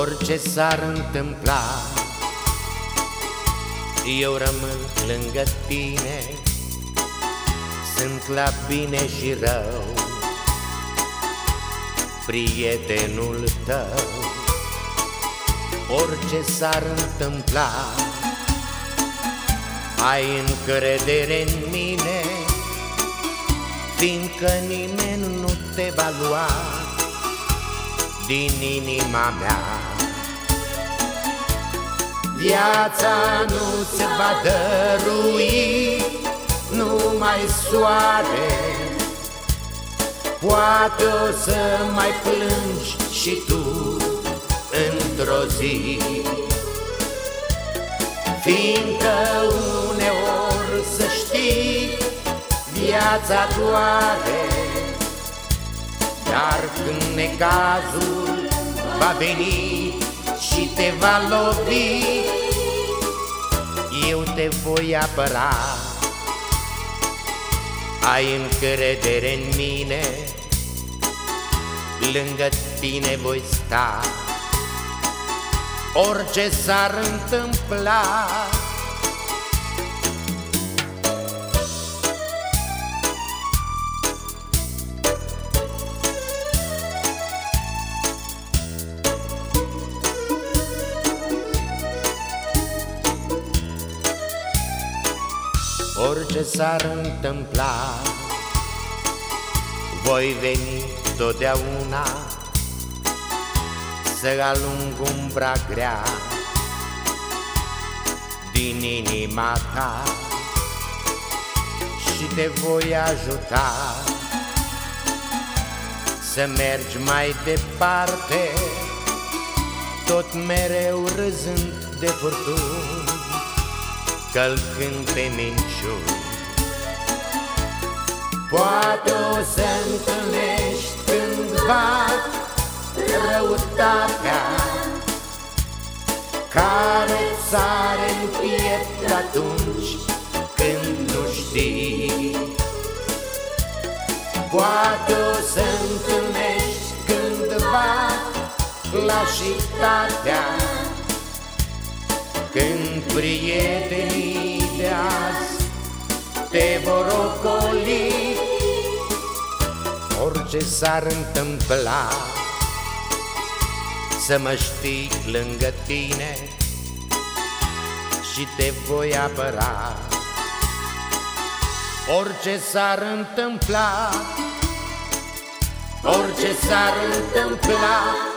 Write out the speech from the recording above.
Orice s-ar întâmpla Eu rămân lângă tine. Sunt la bine și rău Prietenul tău. Orice s-ar întâmpla Ai încredere în mine Fiindcă nimeni nu te va lua din inima mea. Viața nu-ți va dărui numai soare. Poate o să mai plângi și tu într-o zi. Fiindcă uneori să știi viața doare Dar când necazul va veni și te va lovi Eu te voi apăra. Ai încredere în mine Lângă tine voi sta. Orice s-ar întâmpla Orice s-ar întâmpla Voi veni totdeauna Să alung umbra grea Din inima ta Și te voi ajuta Să mergi mai departe Tot mereu râzând de furtuni călcând pe minciuni. Poate o să întâlnești cândva răutatea care sare în piept atunci când nu știi. Poate o să întâlnești cândva lașitatea când prietenii de azi te vor ocoli Orice s-ar întâmpla Să mă știi lângă tine Și te voi apăra. Orice s-ar întâmpla Orice s-ar întâmpla